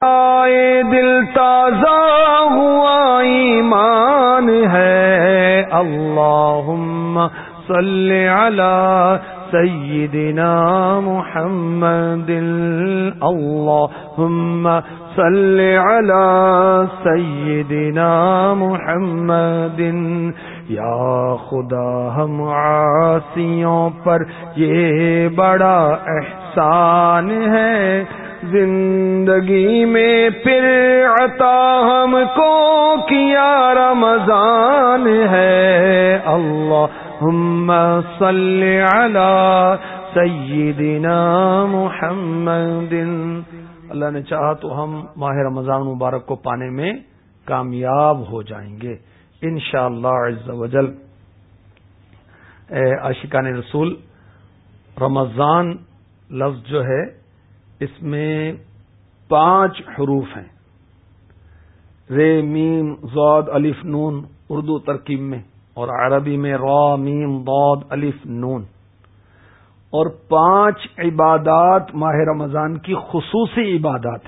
آئے دل تازہ ہوا ایمان ہے۔ اللہ صلی علی سیدنا محمد اللہم صلی علی سیدنا محمد۔ یا خدا ہم عاصیوں پر یہ بڑا احسان ہے۔ زندگی میں پھر عطا ہم کو کیا رمضان ہے؟ اللہ صلی علی سیدنا محمد۔ اللہ نے چاہا تو ہم ماہ رمضان مبارک کو پانے میں کامیاب ہو جائیں گے۔ انشاءاللہ شاء اللہ وجل عاشقان رسول، رمضان لفظ جو ہے اس میں پانچ حروف ہیں۔ رے میم زود الف، نون، اردو ترکیب میں اور عربی میں را، میم بود الف، نون۔ اور پانچ عبادات ماہ رمضان کی خصوصی عبادات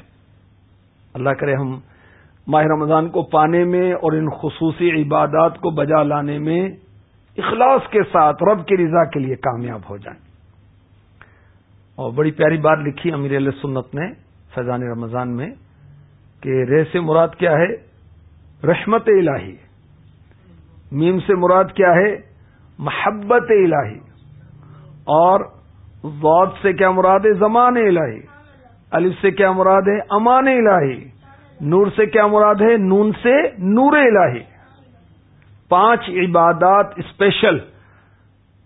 اللہ کرے ہم ماہ رمضان کو پانے میں اور ان خصوصی عبادات کو بجا لانے میں اخلاص کے ساتھ رب کی رضا کے لیے کامیاب ہو جائیں۔ اور بڑی پیاری بات لکھی امیر علیہ سنت نے فیضان رمضان میں کہ رے سے مراد کیا ہے؟ رحمت الہی۔ میم سے مراد کیا ہے؟ محبت الہی۔ اور ضاد سے کیا مراد ہے؟ زمان الہی۔ الف سے کیا مراد ہے؟ امان الہی۔ نور سے کیا مراد ہے؟ نون سے نور الہی۔ پانچ عبادات اسپیشل،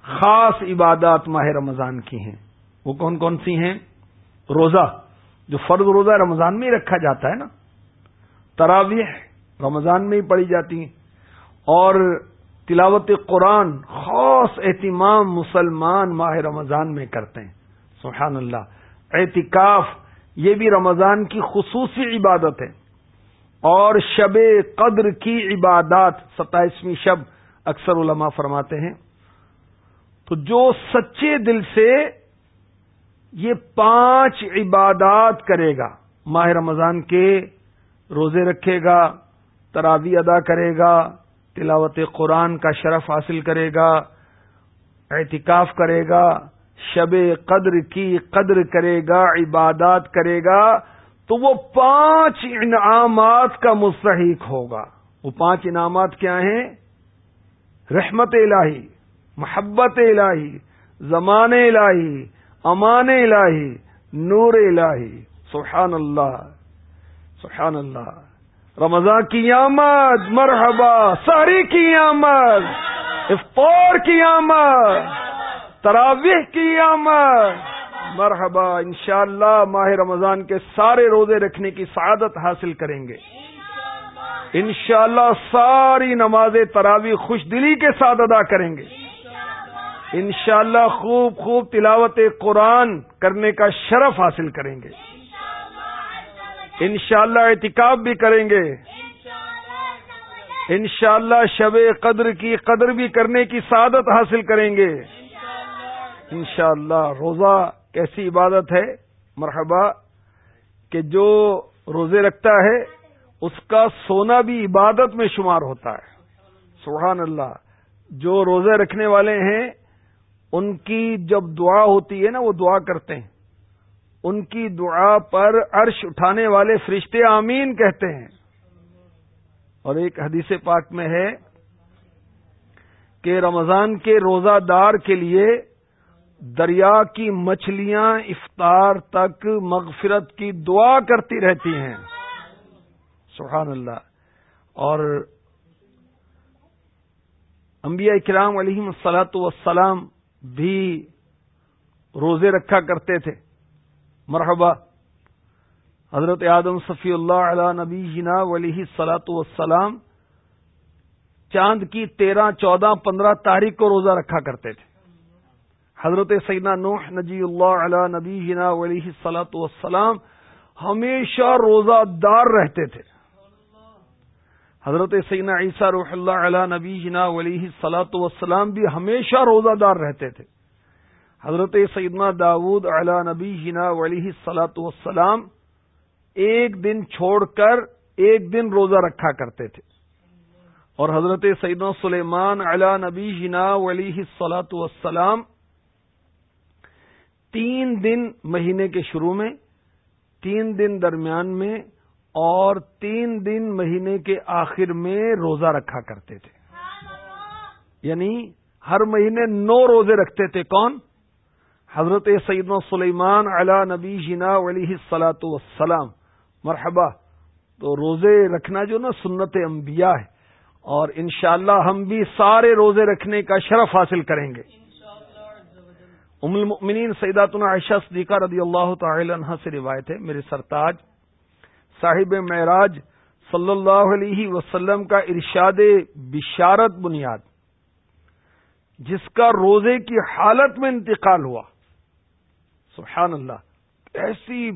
خاص عبادات ماہ رمضان کی ہیں۔ وہ کون کون سی ہیں؟ روزہ، جو فرض روزہ رمضان میں ہی رکھا جاتا ہے نا۔ تراویح رمضان میں ہی پڑھی جاتی ہیں۔ اور تلاوت قرآن خاص اہتمام مسلمان ماہ رمضان میں کرتے ہیں۔ سبحان اللہ۔ اعتکاف یہ بھی رمضان کی خصوصی عبادت ہے۔ اور شب قدر کی عبادات، ستائیسویں شب اکثر علماء فرماتے ہیں۔ تو جو سچے دل سے یہ پانچ عبادات کرے گا۔ ماہ رمضان کے روزے رکھے گا، تراوی ادا کرے گا، تلاوت قرآن کا شرف حاصل کرے گا احتکاف کرے گا، شب قدر کی قدر کرے گا، عبادات کرے گا، تو وہ پانچ انعامات کا مستحق ہوگا۔ وہ پانچ انعامات کیا ہیں؟ رحمت الہی، محبت الہی، زمان الہی امان الہی، نور الہی سبحان اللہ سبحان اللہ رمضان کی آمد، مرحبا ساری کی آمد، افطار کی آمد، تراویح کی آمد۔ مرحبا، انشاءاللہ ماہ رمضان کے سارے روزے رکھنے کی سعادت حاصل کریں گے۔ انشاءاللہ ساری نماز تراوی خوش دلی کے ساتھ ادا کریں گے۔ انشاءاللہ خوب خوب تلاوت قرآن کرنے کا شرف حاصل کریں گے۔ انشاءاللہ اللہ احتکاب بھی کریں گے۔ انشاءاللہ شب قدر کی قدر بھی کرنے کی سعادت حاصل کریں گے۔ انشاءاللہ روزہ کیسی عبادت ہے؟ مرحبا، کہ جو روزے رکھتا ہے، اس کا سونا بھی عبادت میں شمار ہوتا ہے۔ سبحان اللہ، جو روزے رکھنے والے ہیں ان کی جب دعا ہوتی ہے نا، وہ دعا کرتے ہیں۔ ان کی دعا پر عرش اٹھانے والے فرشتے آمین کہتے ہیں۔ اور ایک حدیث پاک میں ہے کہ رمضان کے روزہ دار کے لیے دریا کی مچھلیاں افطار تک مغفرت کی دعا کرتی رہتی ہیں۔ سبحان اللہ۔ اور انبیاء کرام علیہ السلاۃ وسلام بھی روزے رکھا کرتے تھے۔ مرحبا، حضرت آدم صفی اللہ علیہ نبی جنا ولی سلاۃ وسلام چاند کی تیرہ، چودہ، پندرہ تاریخ کو روزہ رکھا کرتے تھے۔ حضرت سیدنا نوح نجی اللہ علیہ نبی جنا علیہ سلاۃ والسلام ہمیشہ روزہ دار رہتے تھے۔ حضرت سیدنا عیسیٰ روح اللہ علیہ نبی جنا علیہ سلاۃ والسلام بھی ہمیشہ روزہ دار رہتے تھے۔ حضرت سیدنا داود علیہ نبی جنا علیہ سلاۃ والسلام ایک دن چھوڑ کر ایک دن روزہ رکھا کرتے تھے۔ اور حضرت سعید سلیمان علا نبی جنا علی سلاۃ والسلام تین دن مہینے کے شروع میں، تین دن درمیان میں اور تین دن مہینے کے آخر میں روزہ رکھا کرتے تھے۔ یعنی ہر مہینے نو روزے رکھتے تھے۔ کون؟ حضرت سعید سلیمان علا نبی جنا علیہ سلاۃ وسلام مرحبا، تو روزے رکھنا جو نا سنت انبیاء ہے۔ اور انشاءاللہ ہم بھی سارے روزے رکھنے کا شرف حاصل کریں گے۔ ام المؤمنین سیدات عائشہ صدیقہ رضی اللہ تعالی عنہ سے روایت ہے۔ میرے سرتاج صاحب معراج صلی اللہ علیہ وسلم کا ارشاد بشارت بنیاد، جس کا روزے کی حالت میں انتقال ہوا۔ سبحان اللہ، ایسی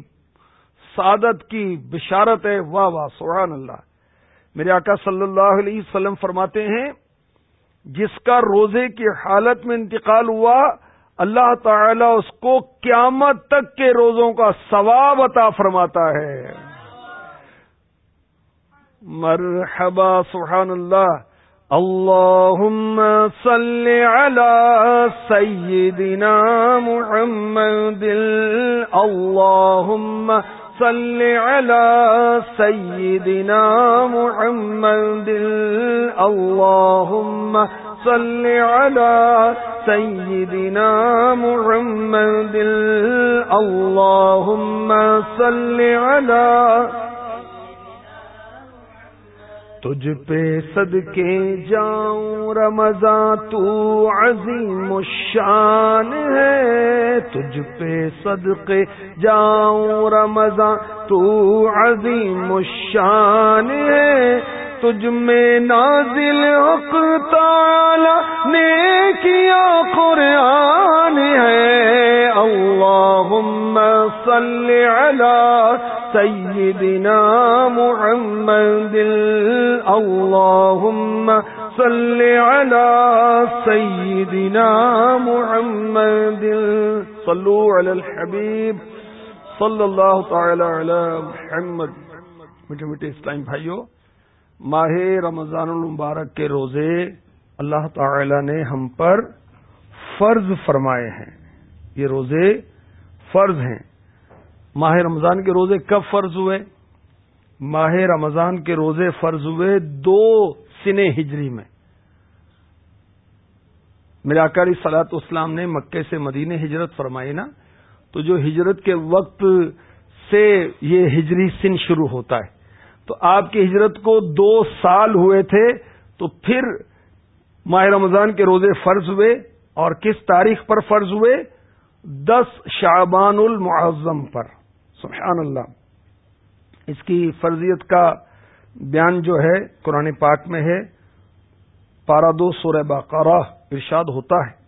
سعادت کی بشارت ہے، واہ واہ، سبحان اللہ۔ میرے آقا صلی اللہ علیہ وسلم فرماتے ہیں، جس کا روزے کی حالت میں انتقال ہوا، اللہ تعالی اس کو قیامت تک کے روزوں کا ثواب عطا فرماتا ہے۔ مرحبا سبحان اللہ اللهم صل على سيدنا محمد اللهم صل على سيدنا محمد اللهم صل على سيدنا محمد اللهم صل على تجھ پہ صدقے جاؤں، رمضان تو عظیم الشان ہے۔ تجھ پہ صدقے جاؤں، رمضان تو عظیم الشان ہے۔ تجھ میں نازل حق تعالی نے کیا قرآن ہے۔ اللہم صلی علی سيدنا محمد اللهم صل على سيدنا محمد. صلوا على الحبيب. صلی اللہ تعالی علی محمد. میٹھے میٹھے اسلام بھائیوں ماہ رمضان المبارک کے روزے اللہ تعالی نے ہم پر فرض فرمائے ہیں۔ یہ روزے فرض ہیں۔ ماہ رمضان کے روزے کب فرض ہوئے؟ ماہ رمضان کے روزے فرض ہوئے دو سنے ہجری میں۔ میرا سلاط اسلام نے مکے سے مدینے ہجرت فرمائی نا، تو جو ہجرت کے وقت سے یہ ہجری سن شروع ہوتا ہے، تو آپ کی ہجرت کو دو سال ہوئے تھے، تو پھر ماہ رمضان کے روزے فرض ہوئے اور کس تاریخ پر فرض ہوئے؟ دس شعبان المعظم پر۔ سبحان اللہ۔ اس کی فرضیت کا بیان جو ہے قرآن پاک میں ہے پارا دو سورہ باقارہ ارشاد ہوتا ہے۔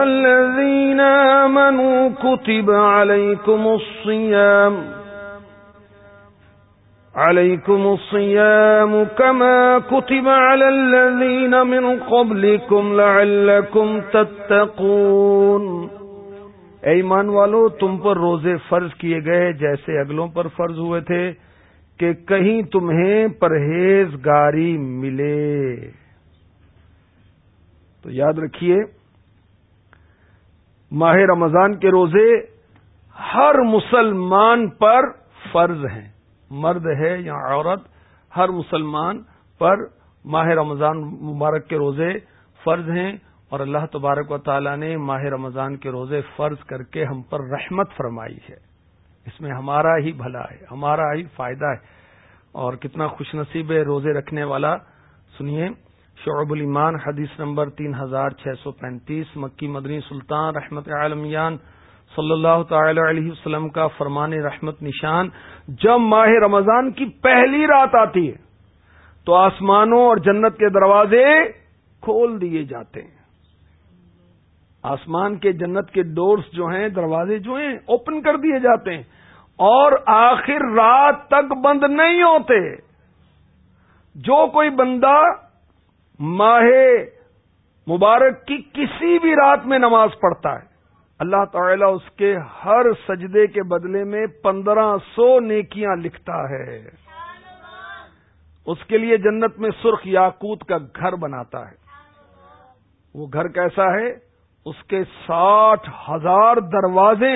الذين آمنوا كتب عليكم الصيام عليكم الصيام كما كتب على الذين من قبلكم لعلكم تتقون۔ اے ایمان والو، تم پر روزے فرض کیے گئے جیسے اگلوں پر فرض ہوئے تھے کہ کہیں تمہیں پرہیزگاری ملے۔ تو یاد رکھیے، ماہ رمضان کے روزے ہر مسلمان پر فرض ہیں۔ مرد ہے یا عورت، ہر مسلمان پر ماہ رمضان مبارک کے روزے فرض ہیں۔ اور اللہ تبارک و تعالی نے ماہ رمضان کے روزے فرض کر کے ہم پر رحمت فرمائی ہے۔ اس میں ہمارا ہی بھلا ہے، ہمارا ہی فائدہ ہے۔ اور کتنا خوش نصیب ہے روزے رکھنے والا۔ سنیے، شعب الایمان حدیث نمبر تین ہزار چھ سو پینتیس، مکی مدنی سلطان رحمت عالمیان صلی اللہ تعالی علیہ وسلم کا فرمان رحمت نشان۔ جب ماہ رمضان کی پہلی رات آتی ہے، تو آسمانوں اور جنت کے دروازے کھول دیے جاتے ہیں۔ آسمان کے جنت کے ڈورس جو ہیں، دروازے جو ہیں اوپن کر دیے جاتے ہیں۔ اور آخر رات تک بند نہیں ہوتے۔ جو کوئی بندہ ماہ مبارک کی کسی بھی رات میں نماز پڑھتا ہے، اللہ تعالیٰ اس کے ہر سجدے کے بدلے میں پندرہ سو نیکیاں لکھتا ہے۔ اس کے لیے جنت میں سرخ یاقوت کا گھر بناتا ہے۔ وہ گھر کیسا ہے؟ اس کے ساٹھ ہزار دروازے،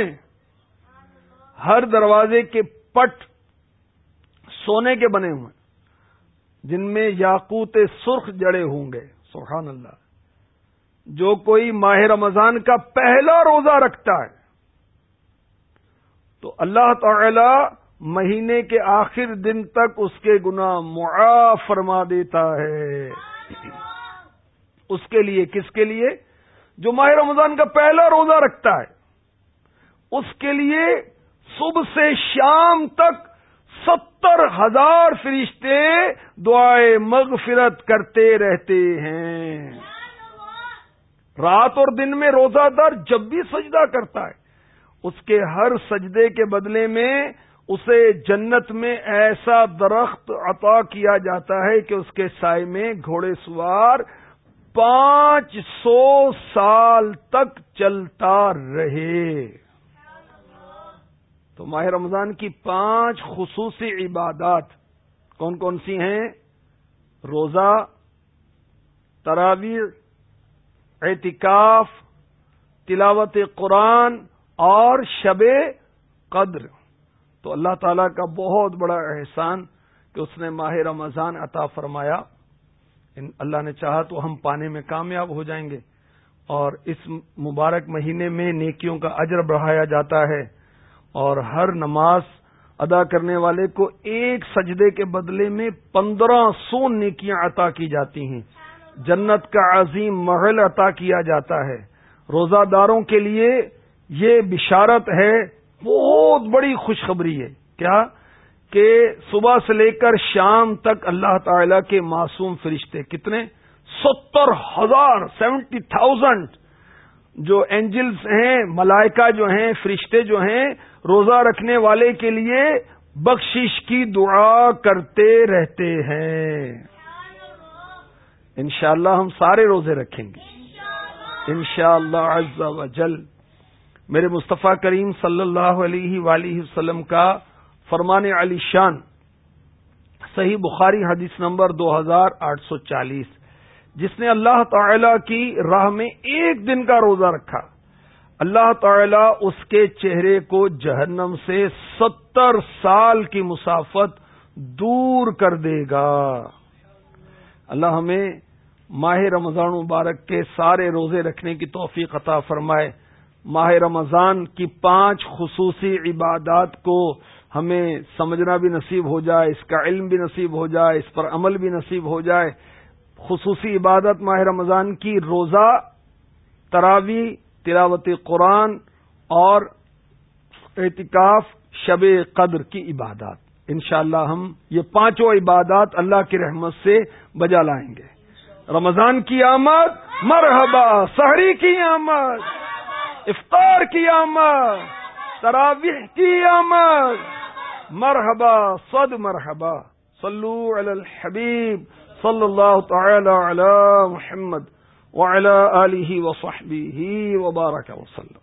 ہر دروازے کے پٹ سونے کے بنے ہوئے، جن میں یاقوت سرخ جڑے ہوں گے، سبحان اللہ۔ جو کوئی ماہ رمضان کا پہلا روزہ رکھتا ہے، تو اللہ تعالی مہینے کے آخر دن تک اس کے گنا معاف فرما دیتا ہے۔ اس کے لیے کس کے لیے؟ جو ماہ رمضان کا پہلا روزہ رکھتا ہے، اس کے لیے صبح سے شام تک ستر ہزار فرشتے دعائیں مغفرت کرتے رہتے ہیں۔ رات اور دن میں روزہ دار جب بھی سجدہ کرتا ہے، اس کے ہر سجدے کے بدلے میں اسے جنت میں ایسا درخت عطا کیا جاتا ہے کہ اس کے سائے میں گھوڑے سوار پانچ سو سال تک چلتا رہے۔ تو ماہ رمضان کی پانچ خصوصی عبادات کون کون سی ہیں؟ روزہ تراویر اعتکاف، تلاوت قرآن اور شب قدر۔ تو اللہ تعالی کا بہت بڑا احسان کہ اس نے ماہ رمضان عطا فرمایا۔ اللہ نے چاہا تو ہم پانے میں کامیاب ہو جائیں گے۔ اور اس مبارک مہینے میں نیکیوں کا اجر بڑھایا جاتا ہے۔ اور ہر نماز ادا کرنے والے کو ایک سجدے کے بدلے میں پندرہ سو نیکیاں عطا کی جاتی ہیں۔ جنت کا عظیم محل عطا کیا جاتا ہے۔ روزہ داروں کے لیے یہ بشارت ہے۔ بہت بڑی خوشخبری ہے۔ کیا؟ کہ صبح سے لے کر شام تک اللہ تعالی کے معصوم فرشتے کتنے؟ ستر ہزار، سیونٹی تھاؤزینڈ جو اینجلس ہیں، ملائکہ جو ہیں، فرشتے جو ہیں، روزہ رکھنے والے کے لیے بخشش کی دعا کرتے رہتے ہیں۔ انشاءاللہ ہم سارے روزے رکھیں گے۔ انشاءاللہ شاء اللہ جل، میرے مصطفیٰ کریم صلی اللہ علیہ ولیہ وسلم کا فرمان علی شان، صحیح بخاری حدیث نمبر دو ہزار آٹھ سو چالیس، جس نے اللہ تعالی کی راہ میں ایک دن کا روزہ رکھا۔ اللہ تعالی اس کے چہرے کو جہنم سے ستر سال کی مسافت دور کر دے گا۔ اللہ ہمیں ماہ رمضان مبارک کے سارے روزے رکھنے کی توفیق عطا فرمائے۔ ماہ رمضان کی پانچ خصوصی عبادات کو ہمیں سمجھنا بھی نصیب ہو جائے، اس کا علم بھی نصیب ہو جائے، اس پر عمل بھی نصیب ہو جائے۔ خصوصی عبادت ماہ رمضان کی روزہ، تراوی، تلاوت قرآن اور اعتکاف شب قدر کی عبادات۔ انشاءاللہ ہم یہ پانچوں عبادات اللہ کی رحمت سے بجا لائیں گے۔ رمضان کی آمد، مرحبا، سحری کی آمد، افطار کی آمد، تراویح کی آمد۔ مرحبا، صد مرحبا، صلو علی الحبیب، صلی اللہ تعالی علی محمد وعلی آلہ وصحبہ وبارک وسلم